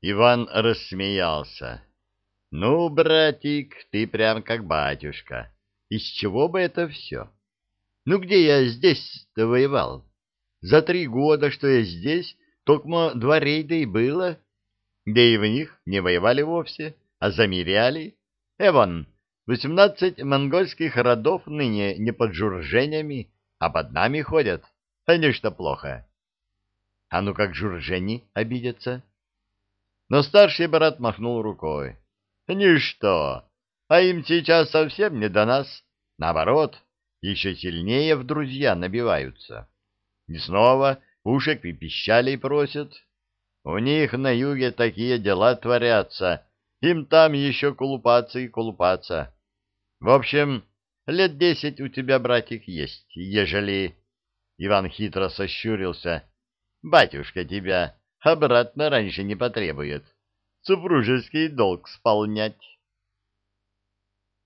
Иван рассмеялся. «Ну, братик, ты прям как батюшка. Из чего бы это все? Ну, где я здесь-то воевал? За три года, что я здесь, только два рейда и было. Да и в них не воевали вовсе, а замеряли. Эван, восемнадцать монгольских родов ныне не под журженями, а под нами ходят. Они что плохо? А ну как журжени обидятся? Но старший брат махнул рукой. Ничто, а им сейчас совсем не до нас. Наоборот, еще сильнее в друзья набиваются. И снова пушек и пищалей просят. У них на юге такие дела творятся, им там еще колупаться и колупаться. В общем, лет десять у тебя, братик, есть, ежели... Иван хитро сощурился. Батюшка тебя обратно раньше не потребует. Супружеский долг сполнять.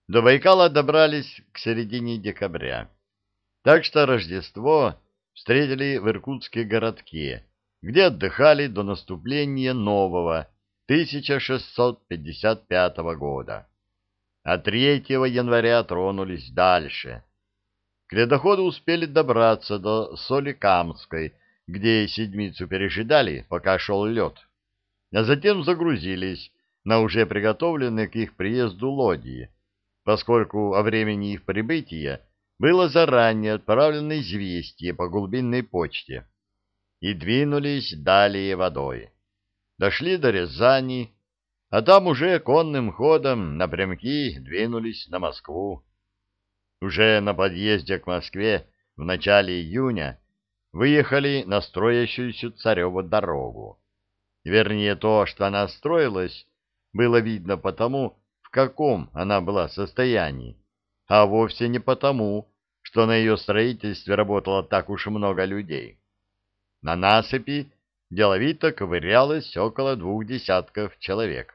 До Байкала добрались к середине декабря. Так что Рождество встретили в иркутске городке, где отдыхали до наступления нового 1655 года. А 3 января тронулись дальше. К ледоходу успели добраться до Соликамской, где седмицу пережидали, пока шел лед, а затем загрузились на уже приготовленные к их приезду лодии, поскольку о времени их прибытия было заранее отправлено известие по глубинной почте, и двинулись далее водой. Дошли до Рязани, а там уже конным ходом напрямки двинулись на Москву. Уже на подъезде к Москве в начале июня выехали на строящуюся Цареву дорогу. Вернее, то, что она строилась, было видно потому, в каком она была состоянии, а вовсе не потому, что на ее строительстве работало так уж много людей. На насыпи деловито ковырялось около двух десятков человек.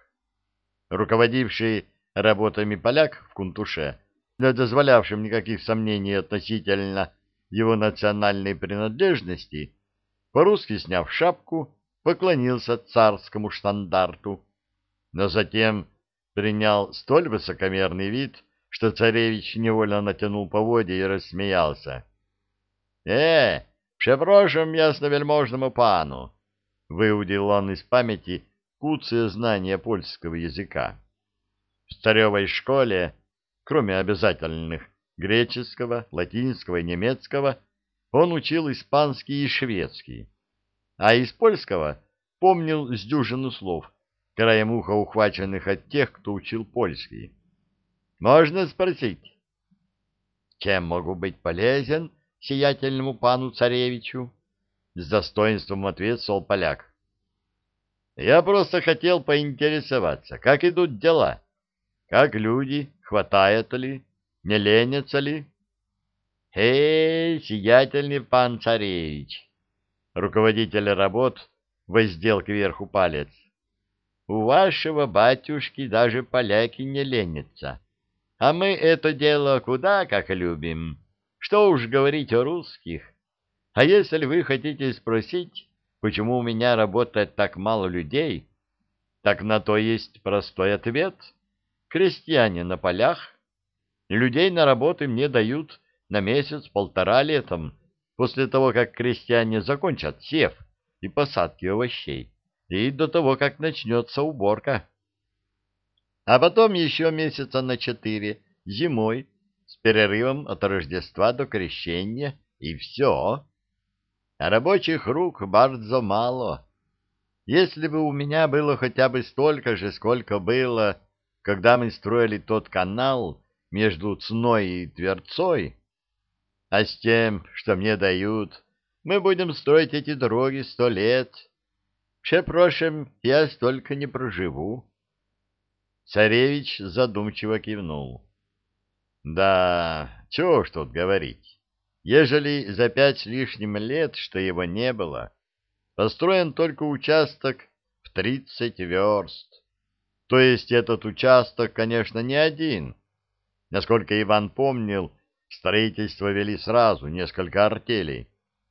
Руководивший работами поляк в Кунтуше, не дозволявшим никаких сомнений относительно его национальной принадлежности, по-русски сняв шапку, поклонился царскому штандарту, но затем принял столь высокомерный вид, что царевич невольно натянул поводья и рассмеялся. — Э, прzeproszam ясновельможному пану! — выудил он из памяти куцые знания польского языка. В царевой школе, кроме обязательных греческого, латинского и немецкого, он учил испанский и шведский, а из польского помнил с дюжину слов, краем уха ухваченных от тех, кто учил польский. «Можно спросить?» «Чем могу быть полезен сиятельному пану царевичу?» С достоинством ответствовал поляк. «Я просто хотел поинтересоваться, как идут дела, как люди, хватает ли, не ленятся ли? — Эй, сиятельный пан царевич! Руководитель работ воздел кверху палец. — У вашего батюшки даже поляки не ленятся. А мы это дело куда как любим. Что уж говорить о русских. А если вы хотите спросить, почему у меня работает так мало людей, так на то есть простой ответ. Крестьяне на полях Людей на работы мне дают на месяц-полтора летом, после того, как крестьяне закончат сев и посадки овощей, и до того, как начнется уборка. А потом еще месяца на четыре, зимой, с перерывом от Рождества до Крещения, и все. А рабочих рук bardzo мало. Если бы у меня было хотя бы столько же, сколько было, когда мы строили тот канал, между Цной и Тверцой, а с тем, что мне дают, мы будем строить эти дороги сто лет. Прzeпрошем, я столько не проживу. Царевич задумчиво кивнул. Да, чего ж тут говорить. Ежели за пять лишним лет, что его не было, построен только участок в тридцать верст. То есть этот участок, конечно, не один, Насколько Иван помнил, строительство вели сразу несколько артелей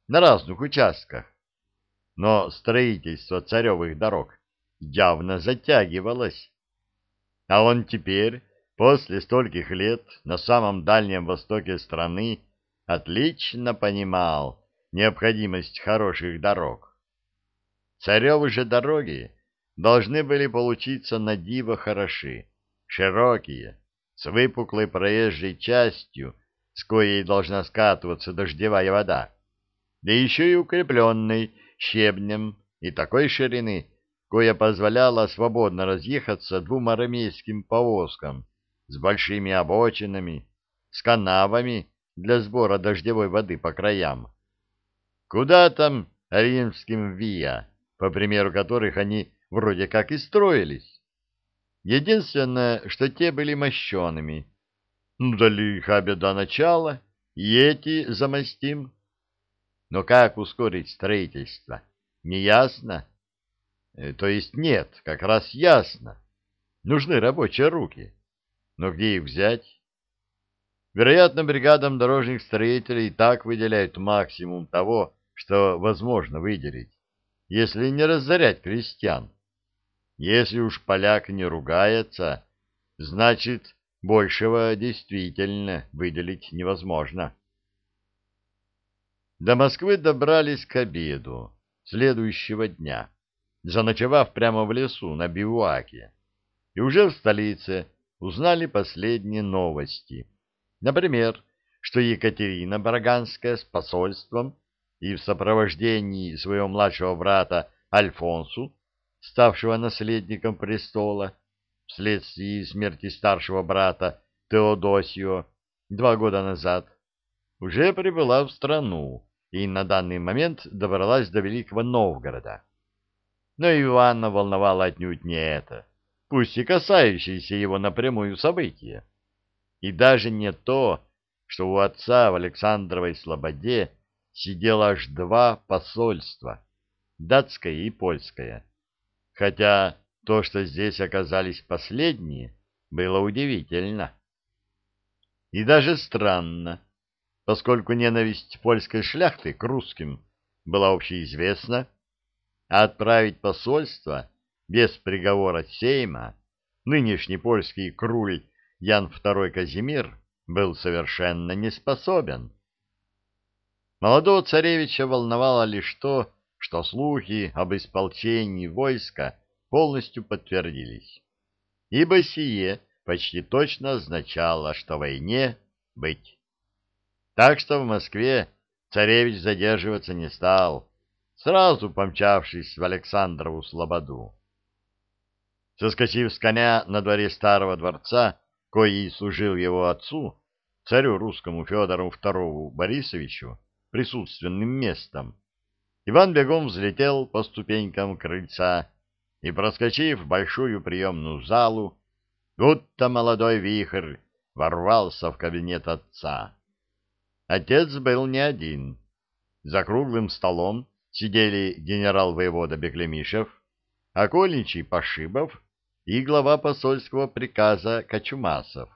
на разных участках. Но строительство царевых дорог явно затягивалась. А он теперь, после стольких лет, на самом дальнем востоке страны, отлично понимал необходимость хороших дорог. Царевы же дороги должны были получиться на диво хороши, широкие, с выпуклой проезжей частью, с коей должна скатываться дождевая вода, да еще и укрепленной щебнем и такой ширины, коя позволяла свободно разъехаться двум армейским повозкам с большими обочинами, с канавами для сбора дождевой воды по краям. Куда там римским виа, по примеру которых они вроде как и строились? Единственное, что те были мощеными. Ну да лиха беда начала, и эти замостим. Но как ускорить строительство? Неясно. Э, то есть нет, как раз ясно. Нужны рабочие руки. Но где их взять? Вероятно, бригадам дорожных строителей так выделяют максимум того, что возможно выделить, если не разорять крестьян. Если уж поляк не ругается, значит, большего действительно выделить невозможно. До Москвы добрались к обеду следующего дня, заночевав прямо в лесу на бивуаке. И уже в столице узнали последние новости. Например, что Екатерина Бараганская с посольством и в сопровождении своего младшего брата Альфонсу, ставшего наследником престола, вследствие смерти старшего брата Теодосио два года назад, уже прибыла в страну и на данный момент добралась до Великого Новгорода. Но Ивана волновало отнюдь не это, пусть и касающееся его напрямую события. И даже не то, что у отца в Александровой Слободе сидело аж два посольства, датское и польское. Хотя то, что здесь оказались последние, было удивительно. И даже странно, поскольку ненависть польской шляхты к русским была общеизвестна, а отправить посольство без приговора Сейма нынешний польский круль Ян II Казимир был совершенно не способен. Молодого царевича волновало лишь то, что слухи об исполчении войска полностью подтвердились, ибо сие почти точно означало, что войне быть. Так что в Москве царевич задерживаться не стал, сразу помчавшись в Александрову слободу. Соскочив с коня на дворе старого дворца, коей служил его отцу, царю русскому Федору II Борисовичу, присутственным местом, Иван бегом взлетел по ступенькам крыльца и, проскочив большую приемную залу, будто молодой вихрь ворвался в кабинет отца. Отец был не один. За круглым столом сидели генерал-воевода Беклемишев, окольничий Пошибов и глава посольского приказа Кочумасов,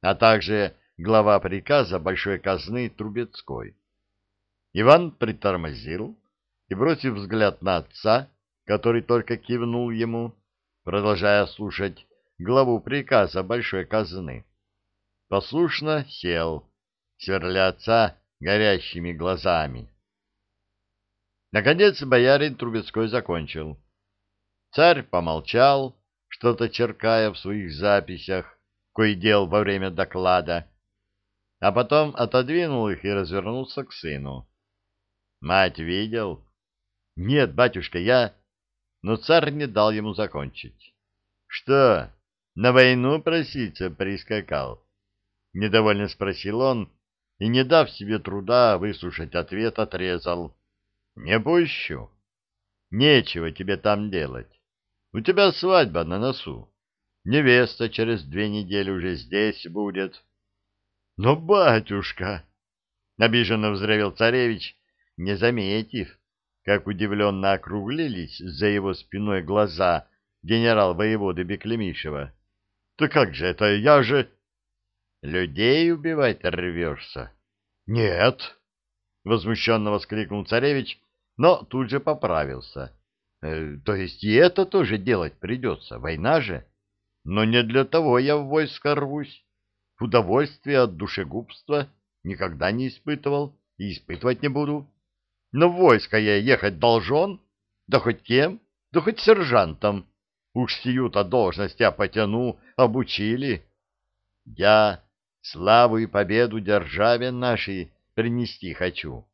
а также глава приказа Большой казны Трубецкой. Иван притормозил и, бросив взгляд на отца, который только кивнул ему, продолжая слушать главу приказа Большой казны, послушно сел сверля отца горящими глазами. Наконец боярин Трубецкой закончил. Царь помолчал, что-то черкая в своих записях, кое дел во время доклада, а потом отодвинул их и развернулся к сыну. «Мать видел?» «Нет, батюшка, я...» Но царь не дал ему закончить. «Что, на войну проситься прискакал?» Недовольно спросил он, и, не дав себе труда выслушать ответ, отрезал. «Не пущу. Нечего тебе там делать. У тебя свадьба на носу. Невеста через две недели уже здесь будет». «Но, батюшка!» — обиженно взревел царевич, не заметив, как удивленно округлились за его спиной глаза генерал-воеводы Беклемишева. «Да как же это? Я же...» Людей убивать рвешься? — Нет! — возмущенно воскликнул царевич, но тут же поправился. Э, то есть и это тоже делать придется, война же. Но не для того я в войско рвусь. Удовольствия от душегубства никогда не испытывал и испытывать не буду. Но в войско я ехать должен, да хоть кем, да хоть сержантом. Уж сию-то должность я потяну, обучили. Я славу и победу державе нашей принести хочу.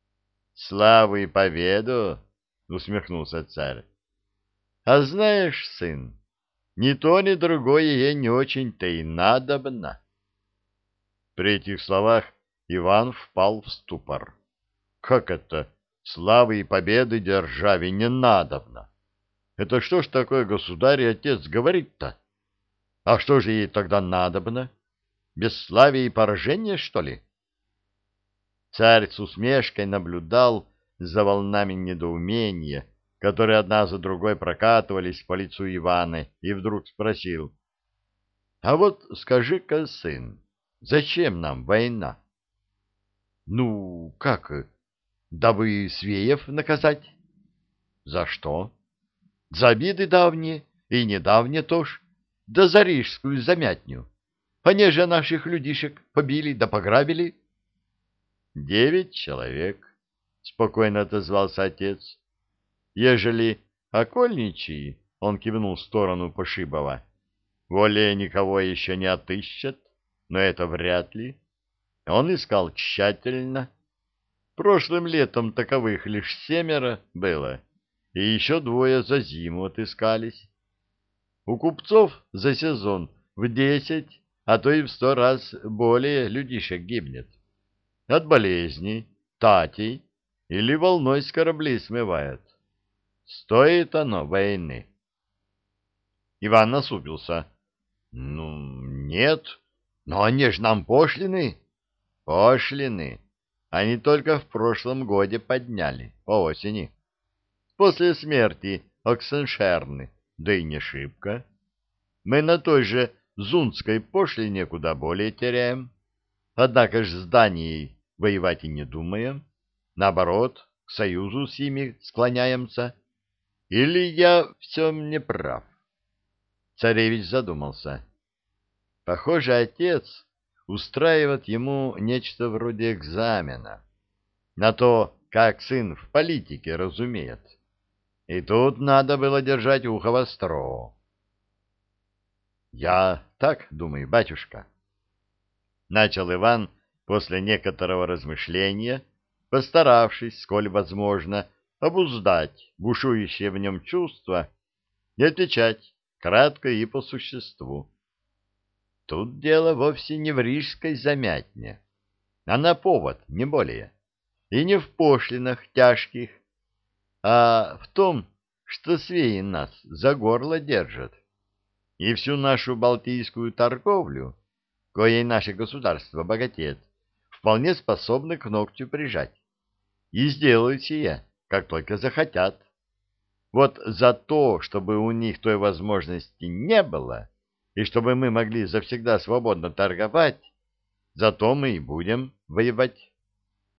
— Славу и победу? — усмехнулся царь. — А знаешь, сын, ни то, ни другое ей не очень-то и надобно. При этих словах Иван впал в ступор. Как это славы и победы державе не надобно? Это что ж такое государь и отец говорит-то? А что же ей тогда надобно? Бесславие и поражение, что ли? Царь с усмешкой наблюдал за волнами недоумения, которые одна за другой прокатывались по лицу Ивана, и вдруг спросил, «А вот скажи-ка, сын, зачем нам война?» «Ну, как? Дабы Свеев наказать?» «За что?» «За обиды давние и недавние тоже, да за рижскую замятню. Они же наших людишек побили да пограбили». «Девять человек», — спокойно отозвался отец. Ежели окольничий, он кивнул в сторону Пошибова, воле никого еще не отыщет, но это вряд ли. Он искал тщательно. Прошлым летом таковых лишь семеро было, и еще двое за зиму отыскались. У купцов за сезон в десять, а то и в сто раз более людишек гибнет. От болезней, татей или волной с кораблей смывает. Стоит оно войны? Иван насупился. Ну, нет. Но они ж нам пошлины. Пошлины. Они только в прошлом годе подняли, по осени. После смерти Оксеншерны, да и не шибко. Мы на той же Зунской пошлине куда более теряем. Однако ж с Данией воевать и не думаем. Наоборот, к союзу с ними склоняемся. Или я все не прав? Царевич задумался. Похоже, отец устраивает ему нечто вроде экзамена на то, как сын в политике разумеет. И тут надо было держать ухо востро. «Я так думаю, батюшка», — начал Иван после некоторого размышления, постаравшись, сколь возможно, обуздать бушующее в нем чувство и отвечать кратко и по существу. Тут дело вовсе не в рижской замятне, а на повод, не более, и не в пошлинах тяжких, а в том, что свеи нас за горло держат, и всю нашу балтийскую торговлю, коей наше государство богатеет, вполне способны к ногтю прижать. И сделают сие как только захотят. Вот за то, чтобы у них той возможности не было, и чтобы мы могли завсегда свободно торговать, за то мы и будем воевать.